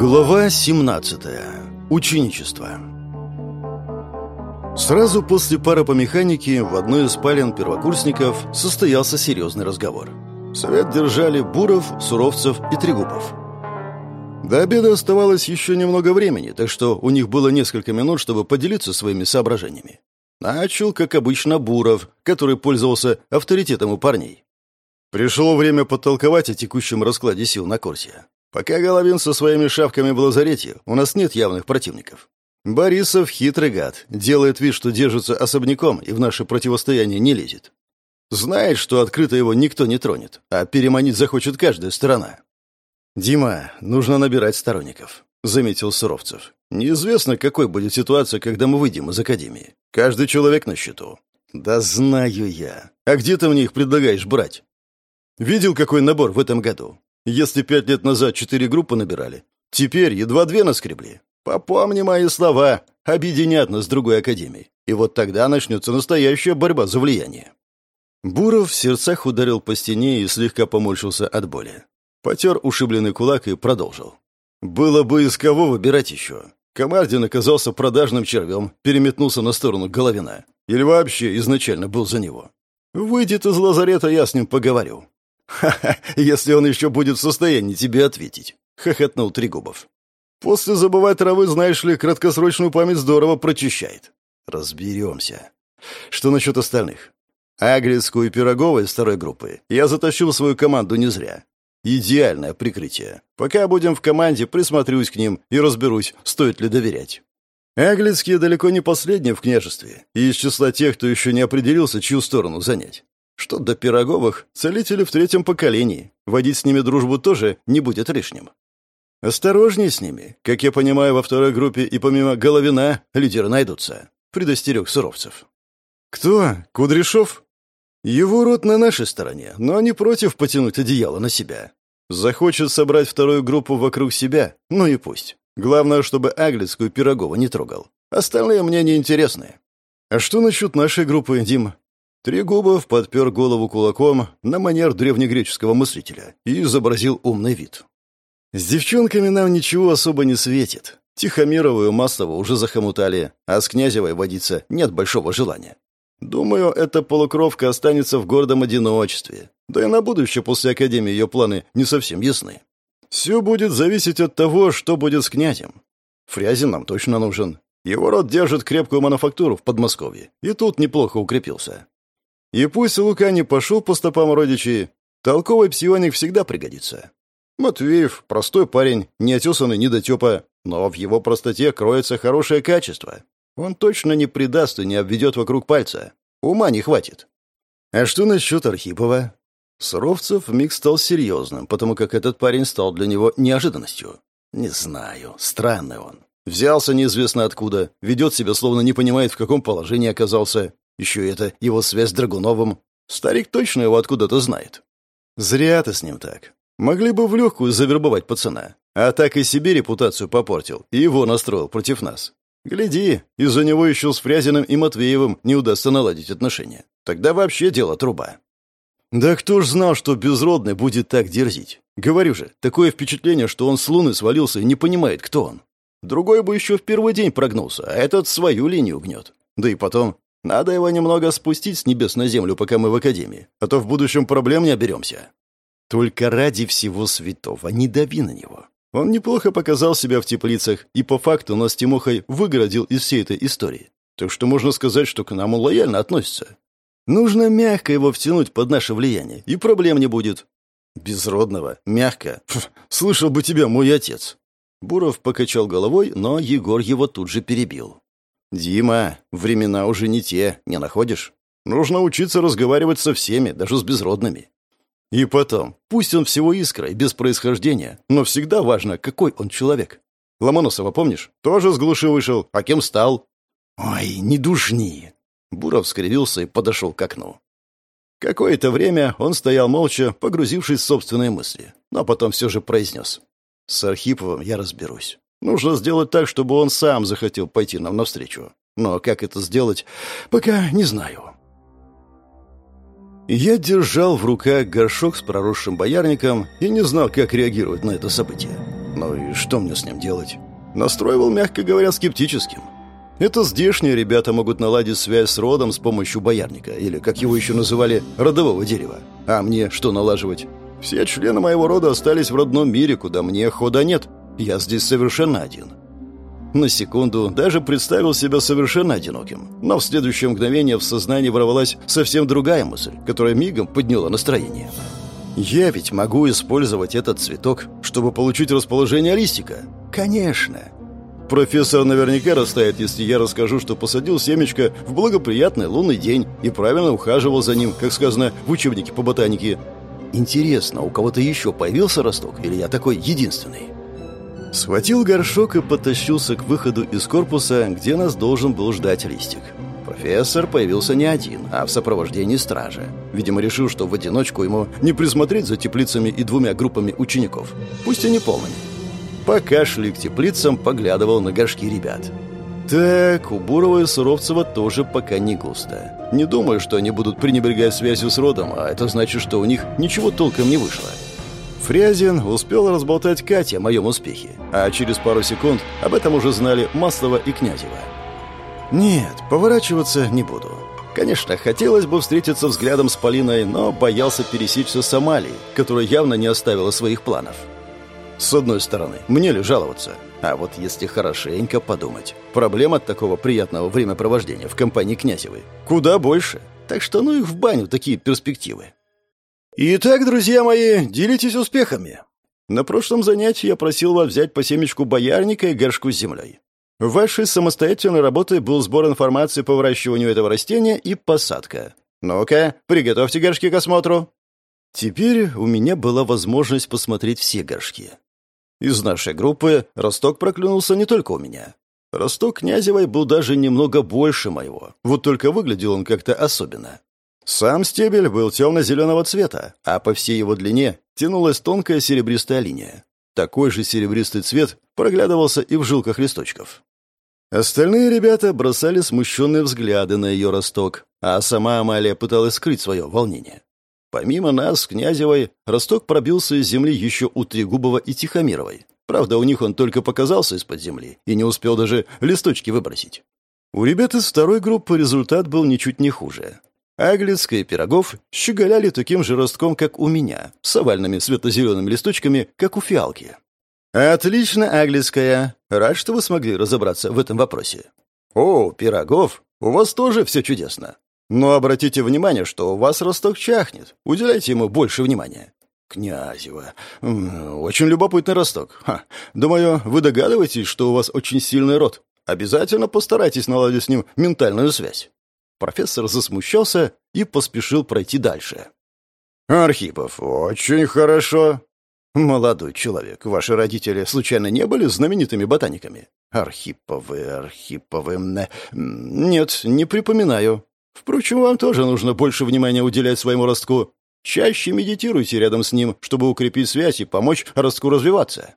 Глава 17. Ученичество. Сразу после пары по механике в одной из спален первокурсников состоялся серьезный разговор. Совет держали Буров, Суровцев и Трегубов. До обеда оставалось еще немного времени, так что у них было несколько минут, чтобы поделиться своими соображениями. Начал, как обычно, Буров, который пользовался авторитетом у парней. Пришло время подтолковать о текущем раскладе сил на курсе. Пока Головин со своими шавками в лазарете, у нас нет явных противников. Борисов хитрый гад, делает вид, что держится особняком и в наше противостояние не лезет. Знает, что открыто его никто не тронет, а переманить захочет каждая сторона. «Дима, нужно набирать сторонников», — заметил Суровцев. «Неизвестно, какой будет ситуация, когда мы выйдем из академии. Каждый человек на счету». «Да знаю я. А где ты мне их предлагаешь брать?» «Видел, какой набор в этом году? Если пять лет назад четыре группы набирали, теперь едва две наскребли. Попомни мои слова, объединят нас с другой академией. И вот тогда начнется настоящая борьба за влияние. Буров в сердцах ударил по стене и слегка поморщился от боли. Потер ушибленный кулак и продолжил. «Было бы из кого выбирать еще. Комардин оказался продажным червем, переметнулся на сторону Головина. Или вообще изначально был за него. Выйдет из лазарета, я с ним поговорю. «Ха-ха, если он еще будет в состоянии тебе ответить», — хохотнул Трегубов. «После забывать травы, знаешь ли, краткосрочную память здорово прочищает». «Разберемся. Что насчет остальных?» Агрицкую и Пироговой из второй группы я затащил свою команду не зря. Идеальное прикрытие. Пока будем в команде, присмотрюсь к ним и разберусь, стоит ли доверять. Аглицкие далеко не последние в княжестве, и из числа тех, кто еще не определился, чью сторону занять. Что до Пироговых, целители в третьем поколении. Водить с ними дружбу тоже не будет лишним. Осторожней с ними. Как я понимаю, во второй группе и помимо Головина лидеры найдутся. Предостерег Суровцев. Кто? Кудряшов? Его род на нашей стороне, но не против потянуть одеяло на себя. Захочет собрать вторую группу вокруг себя, ну и пусть. Главное, чтобы Аглицкую Пирогова не трогал. Остальные мне не интересны. А что насчет нашей группы, Дим? Трегубов подпер голову кулаком на манер древнегреческого мыслителя и изобразил умный вид. «С девчонками нам ничего особо не светит. Тихомирову и Маслову уже захомутали, а с Князевой водиться нет большого желания. Думаю, эта полукровка останется в гордом одиночестве. Да и на будущее после Академии ее планы не совсем ясны. Все будет зависеть от того, что будет с князем. Фрязин нам точно нужен. Его род держит крепкую мануфактуру в Подмосковье, и тут неплохо укрепился. И пусть Лука не пошел по стопам родичей, толковый псионик всегда пригодится. Матвеев — простой парень, не отесанный недотепа, но в его простоте кроется хорошее качество. Он точно не предаст и не обведет вокруг пальца. Ума не хватит. А что насчет Архипова? Суровцев вмиг стал серьезным, потому как этот парень стал для него неожиданностью. Не знаю, странный он. Взялся неизвестно откуда, ведет себя, словно не понимает, в каком положении оказался. Еще это его связь с Драгуновым. Старик точно его откуда-то знает. Зря ты с ним так. Могли бы в легкую завербовать пацана. А так и себе репутацию попортил, и его настроил против нас. Гляди, из-за него еще с Фрязиным и Матвеевым не удастся наладить отношения. Тогда вообще дело труба. Да кто ж знал, что безродный будет так дерзить? Говорю же, такое впечатление, что он с луны свалился и не понимает, кто он. Другой бы еще в первый день прогнулся, а этот свою линию гнет. Да и потом, надо его немного спустить с небес на землю, пока мы в академии, а то в будущем проблем не оберемся. Только ради всего святого не дави на него. Он неплохо показал себя в теплицах и по факту нас с Тимохой выгородил из всей этой истории. Так что можно сказать, что к нам он лояльно относится. Нужно мягко его втянуть под наше влияние, и проблем не будет. Безродного, мягко. Фу, слышал бы тебя мой отец. Буров покачал головой, но Егор его тут же перебил. «Дима, времена уже не те, не находишь? Нужно учиться разговаривать со всеми, даже с безродными. И потом, пусть он всего искра и без происхождения, но всегда важно, какой он человек. Ломоносова, помнишь? Тоже с глуши вышел, а кем стал?» «Ой, не душни!» Буров скривился и подошел к окну. Какое-то время он стоял молча, погрузившись в собственные мысли, но потом все же произнес. «С Архиповым я разберусь. Нужно сделать так, чтобы он сам захотел пойти нам навстречу. Но как это сделать, пока не знаю. Я держал в руках горшок с проросшим боярником и не знал, как реагировать на это событие. Ну и что мне с ним делать? Настроивал, мягко говоря, скептическим. Это здешние ребята могут наладить связь с родом с помощью боярника, или, как его еще называли, родового дерева. А мне что налаживать? Все члены моего рода остались в родном мире, куда мне хода нет. Я здесь совершенно один. На секунду даже представил себя совершенно одиноким. Но в следующее мгновение в сознании ворвалась совсем другая мысль, которая мигом подняла настроение. «Я ведь могу использовать этот цветок, чтобы получить расположение листика?» «Конечно!» Профессор наверняка растает, если я расскажу, что посадил семечко в благоприятный лунный день и правильно ухаживал за ним, как сказано в учебнике по ботанике. Интересно, у кого-то еще появился росток, или я такой единственный? Схватил горшок и потащился к выходу из корпуса, где нас должен был ждать листик. Профессор появился не один, а в сопровождении стражи. Видимо, решил, что в одиночку ему не присмотреть за теплицами и двумя группами учеников, пусть и не полными. Пока шли к теплицам, поглядывал на горшки ребят. Так, у Бурова и Суровцева тоже пока не густо. Не думаю, что они будут пренебрегать связью с родом, а это значит, что у них ничего толком не вышло. Фрязин успел разболтать Кате о моем успехе, а через пару секунд об этом уже знали Маслова и Князева. Нет, поворачиваться не буду. Конечно, хотелось бы встретиться взглядом с Полиной, но боялся пересечься с Амалией, которая явно не оставила своих планов. С одной стороны, мне ли жаловаться? А вот если хорошенько подумать, проблем от такого приятного времяпровождения в компании Князевой куда больше. Так что ну их в баню такие перспективы. Итак, друзья мои, делитесь успехами. На прошлом занятии я просил вас взять по семечку боярника и горшку с землей. Вашей самостоятельной работой был сбор информации по выращиванию этого растения и посадка. Ну-ка, приготовьте горшки к осмотру. Теперь у меня была возможность посмотреть все горшки. Из нашей группы росток проклюнулся не только у меня. Росток Князевой был даже немного больше моего, вот только выглядел он как-то особенно. Сам стебель был темно-зеленого цвета, а по всей его длине тянулась тонкая серебристая линия. Такой же серебристый цвет проглядывался и в жилках листочков. Остальные ребята бросали смущенные взгляды на ее росток, а сама Амалия пыталась скрыть свое волнение. Помимо нас, Князевой, росток пробился из земли еще у Трегубова и Тихомировой. Правда, у них он только показался из-под земли и не успел даже листочки выбросить. У ребят из второй группы результат был ничуть не хуже. Аглицкая и Пирогов щеголяли таким же ростком, как у меня, с овальными светло-зелеными листочками, как у фиалки. «Отлично, Аглицкая. Рад, что вы смогли разобраться в этом вопросе. О, Пирогов, у вас тоже все чудесно. Но обратите внимание, что у вас росток чахнет. Уделяйте ему больше внимания». «Князева. Очень любопытный росток. Ха. Думаю, вы догадываетесь, что у вас очень сильный рот. Обязательно постарайтесь наладить с ним ментальную связь». Профессор засмущался и поспешил пройти дальше. «Архипов, очень хорошо». «Молодой человек, ваши родители случайно не были знаменитыми ботаниками?» «Архиповы, Архиповы...» «Нет, не припоминаю. Впрочем, вам тоже нужно больше внимания уделять своему ростку. Чаще медитируйте рядом с ним, чтобы укрепить связь и помочь ростку развиваться».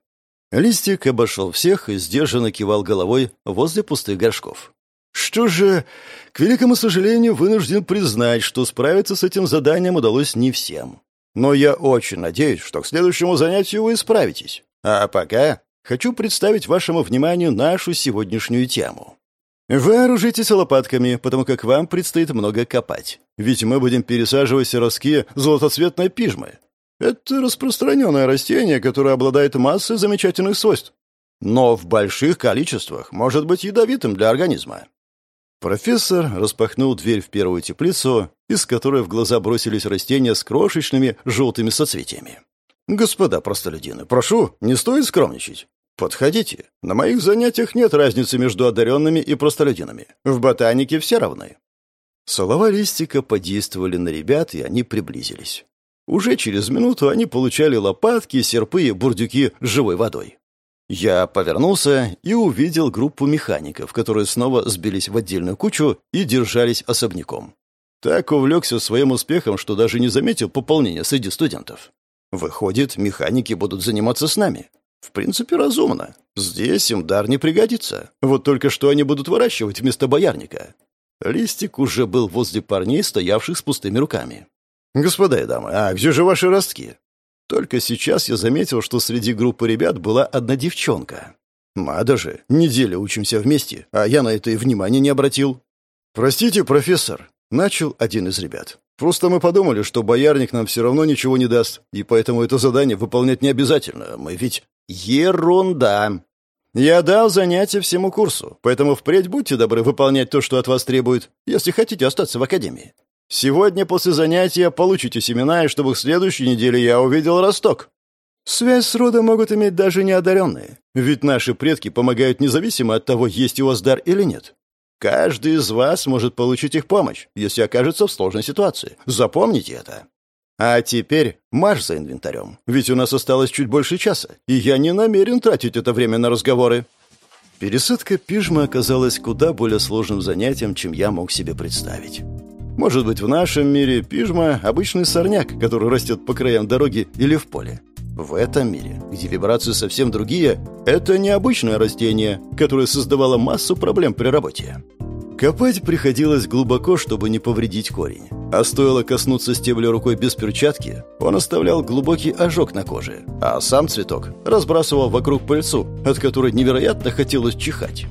Листик обошел всех и сдержанно кивал головой возле пустых горшков. Что же, к великому сожалению, вынужден признать, что справиться с этим заданием удалось не всем. Но я очень надеюсь, что к следующему занятию вы справитесь. А пока хочу представить вашему вниманию нашу сегодняшнюю тему. Вооружитесь лопатками, потому как вам предстоит много копать. Ведь мы будем пересаживать ростки золотоцветной пижмы. Это распространенное растение, которое обладает массой замечательных свойств. Но в больших количествах может быть ядовитым для организма. Профессор распахнул дверь в первую теплицу, из которой в глаза бросились растения с крошечными желтыми соцветиями. «Господа простолюдины, прошу, не стоит скромничать. Подходите. На моих занятиях нет разницы между одаренными и простолюдинами. В ботанике все равны». Слова листика подействовали на ребят, и они приблизились. Уже через минуту они получали лопатки, серпы и бурдюки с живой водой. Я повернулся и увидел группу механиков, которые снова сбились в отдельную кучу и держались особняком. Так увлекся своим успехом, что даже не заметил пополнения среди студентов. Выходит, механики будут заниматься с нами. В принципе, разумно. Здесь им дар не пригодится. Вот только что они будут выращивать вместо боярника. Листик уже был возле парней, стоявших с пустыми руками. «Господа и дамы, а где же ваши ростки?» Только сейчас я заметил, что среди группы ребят была одна девчонка. Надо же, неделю учимся вместе, а я на это и внимания не обратил. «Простите, профессор», — начал один из ребят. «Просто мы подумали, что боярник нам все равно ничего не даст, и поэтому это задание выполнять не обязательно. Мы ведь...» «Ерунда!» «Я дал занятия всему курсу, поэтому впредь будьте добры выполнять то, что от вас требует, если хотите остаться в академии. Сегодня после занятия получите семена, и чтобы в следующей неделе я увидел росток. Связь с родом могут иметь даже неодаренные, ведь наши предки помогают независимо от того, есть у вас дар или нет. Каждый из вас может получить их помощь, если окажется в сложной ситуации. Запомните это. А теперь марш за инвентарем, ведь у нас осталось чуть больше часа, и я не намерен тратить это время на разговоры. Пересадка пижмы оказалась куда более сложным занятием, чем я мог себе представить. Может быть, в нашем мире пижма — обычный сорняк, который растет по краям дороги или в поле. В этом мире, где вибрации совсем другие, это необычное растение, которое создавало массу проблем при работе. Копать приходилось глубоко, чтобы не повредить корень. А стоило коснуться стебля рукой без перчатки, он оставлял глубокий ожог на коже, а сам цветок разбрасывал вокруг пыльцу, от которой невероятно хотелось чихать.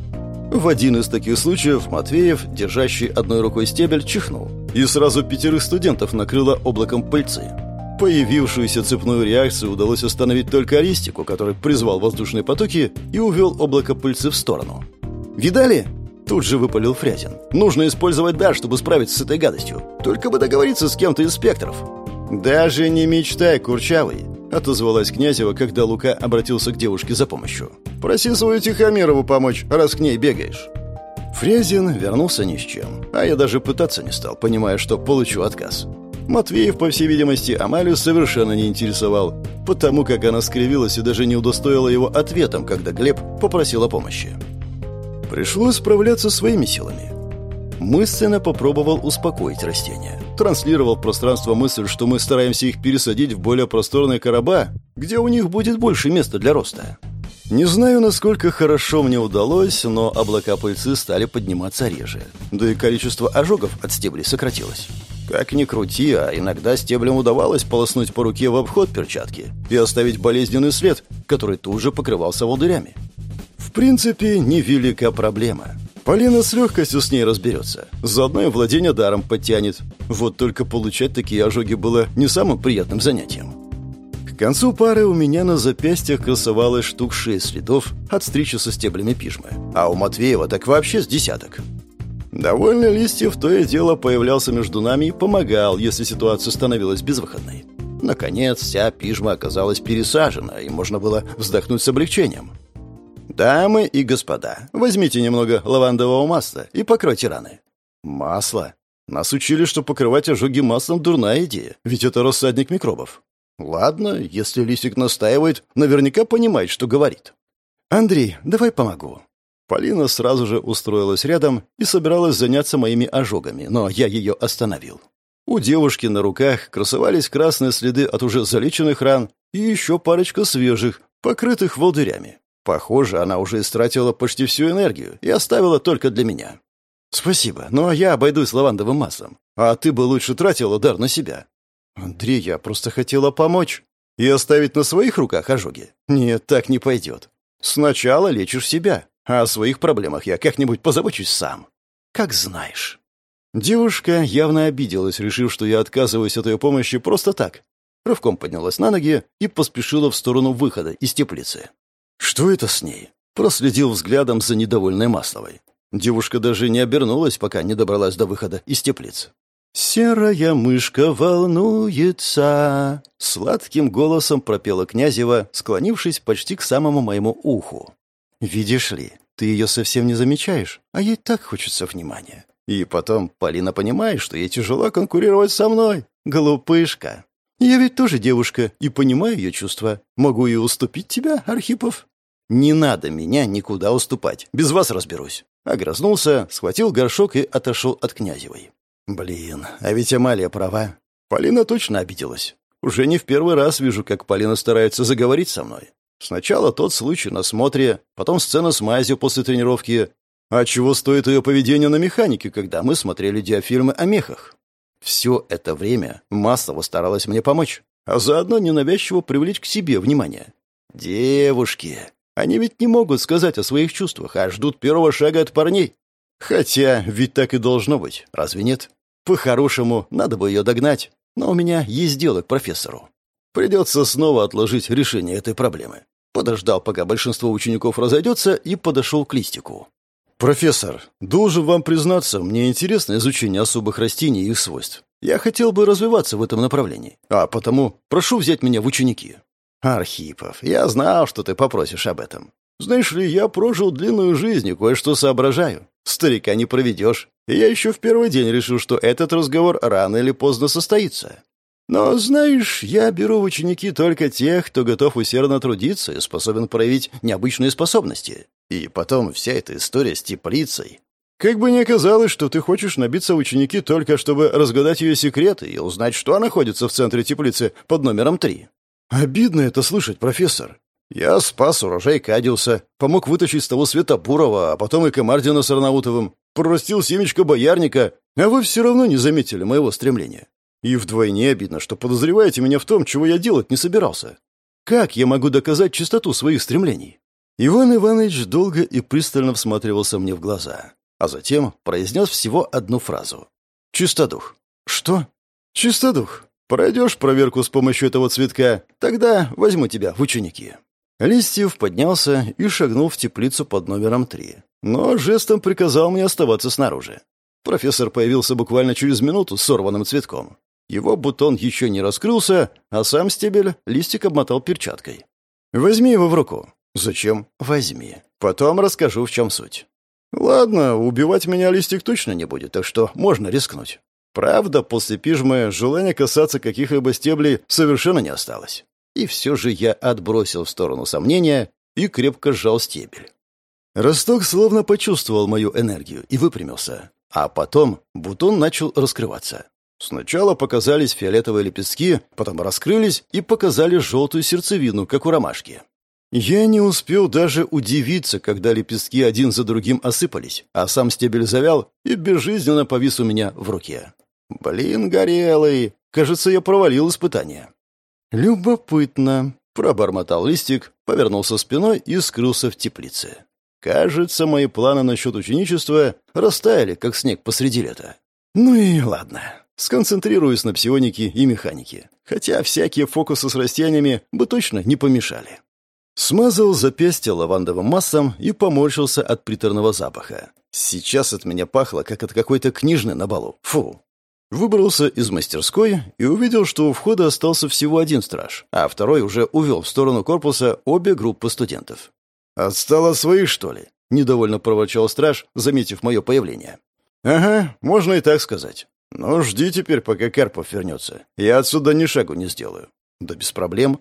В один из таких случаев Матвеев, держащий одной рукой стебель, чихнул, и сразу пятерых студентов накрыло облаком пыльцы. Появившуюся цепную реакцию удалось остановить только Аристику, который призвал воздушные потоки и увел облако пыльцы в сторону. «Видали?» Тут же выпалил Фрязин. «Нужно использовать дар, чтобы справиться с этой гадостью. Только бы договориться с кем-то из спектров». «Даже не мечтай, Курчавый», — отозвалась Князева, когда Лука обратился к девушке за помощью. «Проси свою Тихомирову помочь, раз к ней бегаешь». Фрязин вернулся ни с чем, а я даже пытаться не стал, понимая, что получу отказ. Матвеев, по всей видимости, Амалию совершенно не интересовал, потому как она скривилась и даже не удостоила его ответом, когда Глеб попросил о помощи. Пришлось справляться своими силами. Мысленно попробовал успокоить растения. Транслировал в пространство мысль, что мы стараемся их пересадить в более просторные короба, где у них будет больше места для роста. Не знаю, насколько хорошо мне удалось, но облака пыльцы стали подниматься реже. Да и количество ожогов от стеблей сократилось. Как ни крути, а иногда стеблям удавалось полоснуть по руке в обход перчатки и оставить болезненный след, который тут же покрывался волдырями. В принципе, невелика проблема. Полина с легкостью с ней разберется. Заодно и владение даром подтянет. Вот только получать такие ожоги было не самым приятным занятием. К концу пары у меня на запястьях красовалось штук шесть следов от встречи со стеблями пижмы. А у Матвеева так вообще с десяток. Довольно Листьев то и дело появлялся между нами и помогал, если ситуация становилась безвыходной. Наконец, вся пижма оказалась пересажена, и можно было вздохнуть с облегчением. «Дамы и господа, возьмите немного лавандового масла и покройте раны». «Масло?» Нас учили, что покрывать ожоги маслом – дурная идея, ведь это рассадник микробов. Ладно, если Лисик настаивает, наверняка понимает, что говорит. «Андрей, давай помогу. Полина сразу же устроилась рядом и собиралась заняться моими ожогами, но я ее остановил. У девушки на руках красовались красные следы от уже залеченных ран и еще парочка свежих, покрытых волдырями. Похоже, она уже истратила почти всю энергию и оставила только для меня. «Спасибо, но я обойдусь лавандовым маслом. А ты бы лучше тратила дар на себя». «Андрей, я просто хотела помочь. И оставить на своих руках ожоги? Нет, так не пойдет. Сначала лечишь себя, а о своих проблемах я как-нибудь позабочусь сам. Как знаешь. Девушка явно обиделась, решив, что я отказываюсь от ее помощи просто так. Рывком поднялась на ноги и поспешила в сторону выхода из теплицы. Что это с ней? Проследил взглядом за недовольной Масловой. Девушка даже не обернулась, пока не добралась до выхода из теплицы. «Серая мышка волнуется», — сладким голосом пропела Князева, склонившись почти к самому моему уху. «Видишь ли, ты ее совсем не замечаешь, а ей так хочется внимания. И потом, Полина понимает, что ей тяжело конкурировать со мной. Глупышка. Я ведь тоже девушка и понимаю ее чувства. Могу и уступить тебя, Архипов?» «Не надо меня никуда уступать. Без вас разберусь». Огрызнулся, схватил горшок и отошел от Князевой. «Блин, а ведь Амалия права. Полина точно обиделась. Уже не в первый раз вижу, как Полина старается заговорить со мной. Сначала тот случай на смотре, потом сцена с мазью после тренировки. А чего стоит ее поведение на механике, когда мы смотрели диафильмы о мехах? Все это время Маслова старалась мне помочь. а заодно ненавязчиво привлечь к себе внимание. Девушки. Они ведь не могут сказать о своих чувствах, а ждут первого шага от парней. Хотя ведь так и должно быть, разве нет? По-хорошему, надо бы ее догнать, но у меня есть дело к профессору. Придется снова отложить решение этой проблемы. Подождал, пока большинство учеников разойдется, и подошел к листику. «Профессор, должен вам признаться, мне интересно изучение особых растений и их свойств. Я хотел бы развиваться в этом направлении, а потому прошу взять меня в ученики». «Архипов, я знал, что ты попросишь об этом. Знаешь ли, я прожил длинную жизнь и кое-что соображаю. Старика не проведешь. Я еще в первый день решил, что этот разговор рано или поздно состоится. Но, знаешь, я беру в ученики только тех, кто готов усердно трудиться и способен проявить необычные способности. И потом вся эта история с теплицей. Как бы ни оказалось, что ты хочешь набиться в ученики только чтобы разгадать ее секреты и узнать, что находится в центре теплицы под номером три. Обидно это слышать, профессор. Я спас урожай Кадиуса, помог вытащить с того света Бурова, а потом и Комардина с Арнаутовым, прорастил семечко боярника, а вы все равно не заметили моего стремления. И вдвойне обидно, что подозреваете меня в том, чего я делать не собирался. Как я могу доказать чистоту своих стремлений? Иван Иванович долго и пристально всматривался мне в глаза, а затем произнес всего одну фразу. «Чистодух». «Что?» «Чистодух. Пройдешь проверку с помощью этого цветка, тогда возьму тебя в ученики». Листьев поднялся и шагнул в теплицу под номером три, но жестом приказал мне оставаться снаружи. Профессор появился буквально через минуту с сорванным цветком. Его бутон еще не раскрылся, а сам стебель листик обмотал перчаткой. «Возьми его в руку». «Зачем?» «Возьми. Потом расскажу, в чем суть». «Ладно, убивать меня листик точно не будет, так что можно рискнуть». Правда, после пижмы желания касаться каких-либо стеблей совершенно не осталось. И все же я отбросил в сторону сомнения и крепко сжал стебель. Росток словно почувствовал мою энергию и выпрямился. А потом бутон начал раскрываться. Сначала показались фиолетовые лепестки, потом раскрылись и показали желтую сердцевину, как у ромашки. Я не успел даже удивиться, когда лепестки один за другим осыпались, а сам стебель завял и безжизненно повис у меня в руке. Блин, горелый! Кажется, я провалил испытание. «Любопытно», — пробормотал листик, повернулся спиной и скрылся в теплице. «Кажется, мои планы насчет ученичества растаяли, как снег посреди лета. Ну и ладно, сконцентрируюсь на псионике и механике, хотя всякие фокусы с растениями бы точно не помешали». Смазал запястье лавандовым массом и поморщился от приторного запаха. Сейчас от меня пахло, как от какой-то книжной на балу. Фу, Выбрался из мастерской и увидел, что у входа остался всего один страж, а второй уже увел в сторону корпуса обе группы студентов. «Отстал от своих, что ли?» — недовольно проворчал страж, заметив мое появление. «Ага, можно и так сказать. Но жди теперь, пока Карпов вернется. Я отсюда ни шагу не сделаю». «Да без проблем».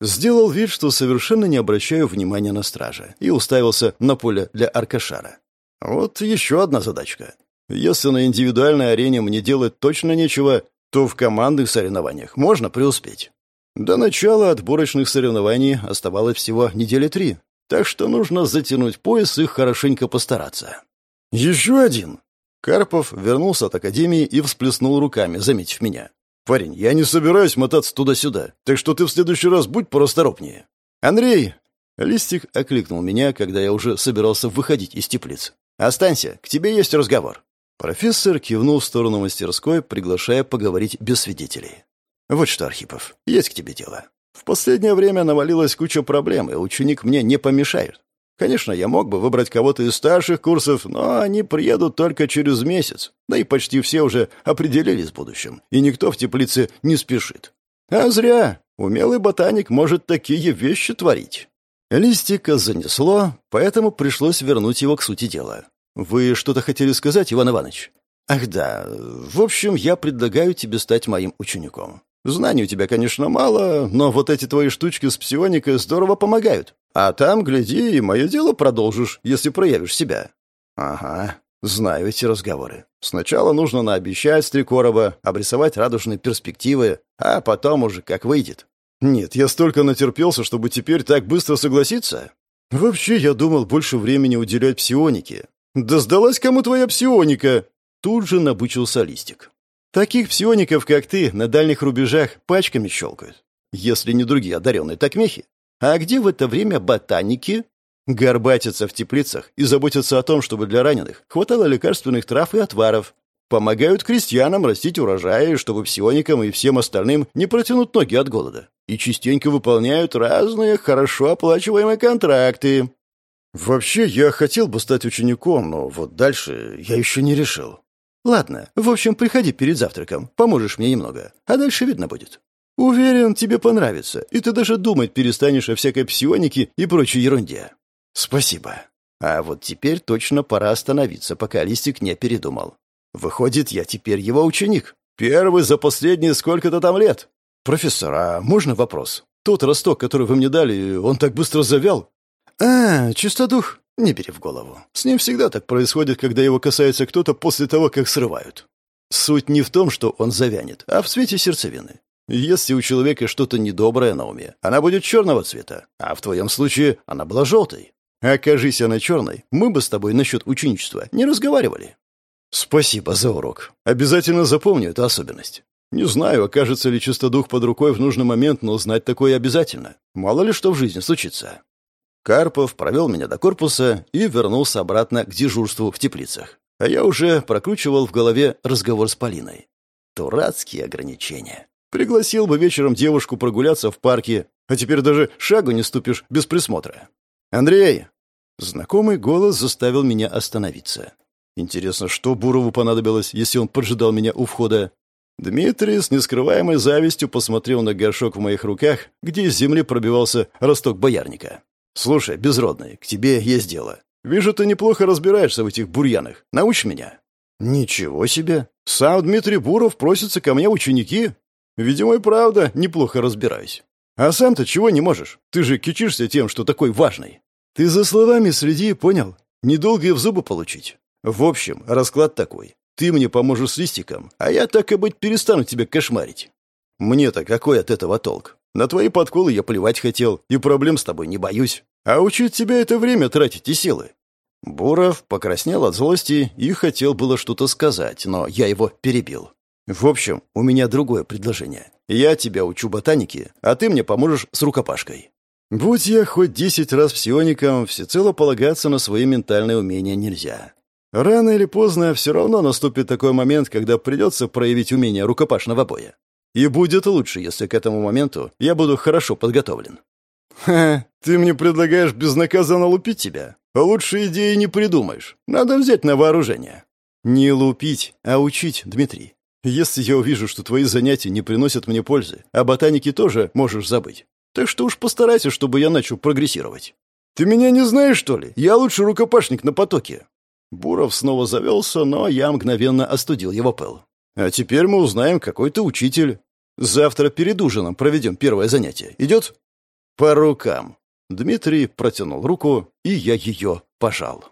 Сделал вид, что совершенно не обращаю внимания на стража, и уставился на поле для аркашара. Вот еще одна задачка. Если на индивидуальной арене мне делать точно нечего, то в командных соревнованиях можно преуспеть. До начала отборочных соревнований оставалось всего недели три, так что нужно затянуть пояс и хорошенько постараться. Еще один. Карпов вернулся от академии и всплеснул руками, заметив меня. «Парень, я не собираюсь мотаться туда-сюда, так что ты в следующий раз будь порасторопнее». «Андрей!» Листик окликнул меня, когда я уже собирался выходить из теплиц. «Останься, к тебе есть разговор». Профессор кивнул в сторону мастерской, приглашая поговорить без свидетелей. «Вот что, Архипов, есть к тебе дело. В последнее время навалилась куча проблем, и ученик мне не помешает. Конечно, я мог бы выбрать кого-то из старших курсов, но они приедут только через месяц, да и почти все уже определились с будущим, и никто в теплице не спешит. А зря. Умелый ботаник может такие вещи творить». Листика занесло, поэтому пришлось вернуть его к сути дела. «Вы что-то хотели сказать, Иван Иванович?» «Ах да. В общем, я предлагаю тебе стать моим учеником. Знаний у тебя, конечно, мало, но вот эти твои штучки с псионикой здорово помогают. А там, гляди, и мое дело продолжишь, если проявишь себя». «Ага, знаю эти разговоры. Сначала нужно наобещать с три короба, обрисовать радужные перспективы, а потом уже как выйдет». «Нет, я столько натерпелся, чтобы теперь так быстро согласиться». «Вообще, я думал больше времени уделять псионике. «Да сдалась кому твоя псионика!» Тут же набычился листик. Таких псиоников, как ты, на дальних рубежах пачками щелкают. Если не другие одаренные, так мехи. А где в это время ботаники? Горбатятся в теплицах и заботятся о том, чтобы для раненых хватало лекарственных трав и отваров. Помогают крестьянам растить урожаи, чтобы псионикам и всем остальным не протянуть ноги от голода. И частенько выполняют разные хорошо оплачиваемые контракты. Вообще, я хотел бы стать учеником, но вот дальше я еще не решил. Ладно, в общем, приходи перед завтраком, поможешь мне немного, а дальше видно будет. Уверен, тебе понравится, и ты даже думать перестанешь о всякой псионике и прочей ерунде. Спасибо. А вот теперь точно пора остановиться, пока Листик не передумал. Выходит, я теперь его ученик. Первый за последние сколько-то там лет. Профессор, а можно вопрос? Тот росток, который вы мне дали, он так быстро завял? А, чистодух. Не бери в голову. С ним всегда так происходит, когда его касается кто-то после того, как срывают. Суть не в том, что он завянет, а в цвете сердцевины. Если у человека что-то недоброе на уме, она будет черного цвета, а в твоем случае она была желтой. Окажись она черной, мы бы с тобой насчет ученичества не разговаривали. Спасибо за урок. Обязательно запомню эту особенность. Не знаю, окажется ли чистодух под рукой в нужный момент, но знать такое обязательно. Мало ли что в жизни случится. Карпов провел меня до корпуса и вернулся обратно к дежурству в теплицах. А я уже прокручивал в голове разговор с Полиной. Дурацкие ограничения. Пригласил бы вечером девушку прогуляться в парке, а теперь даже шагу не ступишь без присмотра. «Андрей!» Знакомый голос заставил меня остановиться. Интересно, что Бурову понадобилось, если он поджидал меня у входа? Дмитрий с нескрываемой завистью посмотрел на горшок в моих руках, где из земли пробивался росток боярника. «Слушай, безродный, к тебе есть дело. Вижу, ты неплохо разбираешься в этих бурьянах. Научь меня». «Ничего себе! Сам Дмитрий Буров просится ко мне ученики. Видимо, и правда неплохо разбираюсь. А сам-то чего не можешь? Ты же кичишься тем, что такой важный. Ты за словами следи, понял? Недолго и в зубы получить. В общем, расклад такой. Ты мне поможешь с листиком, а я, так и быть, перестану тебя кошмарить. Мне-то какой от этого толк? На твои подколы я плевать хотел, и проблем с тобой не боюсь. А учить тебя это время тратить и силы. Буров покраснел от злости и хотел было что-то сказать, но я его перебил. В общем, у меня другое предложение. Я тебя учу ботанике, а ты мне поможешь с рукопашкой. Будь я хоть десять раз псиоником, всецело полагаться на свои ментальные умения нельзя. Рано или поздно все равно наступит такой момент, когда придется проявить умение рукопашного боя. И будет лучше, если к этому моменту я буду хорошо подготовлен. «Ха, ты мне предлагаешь безнаказанно лупить тебя? А лучшей идеи не придумаешь. Надо взять на вооружение». «Не лупить, а учить, Дмитрий. Если я увижу, что твои занятия не приносят мне пользы, а ботаники тоже можешь забыть. Так что уж постарайся, чтобы я начал прогрессировать». «Ты меня не знаешь, что ли? Я лучший рукопашник на потоке». Буров снова завелся, но я мгновенно остудил его пыл. «А теперь мы узнаем, какой ты учитель. Завтра перед ужином проведем первое занятие. Идет?» «По рукам». Дмитрий протянул руку, и я ее пожал.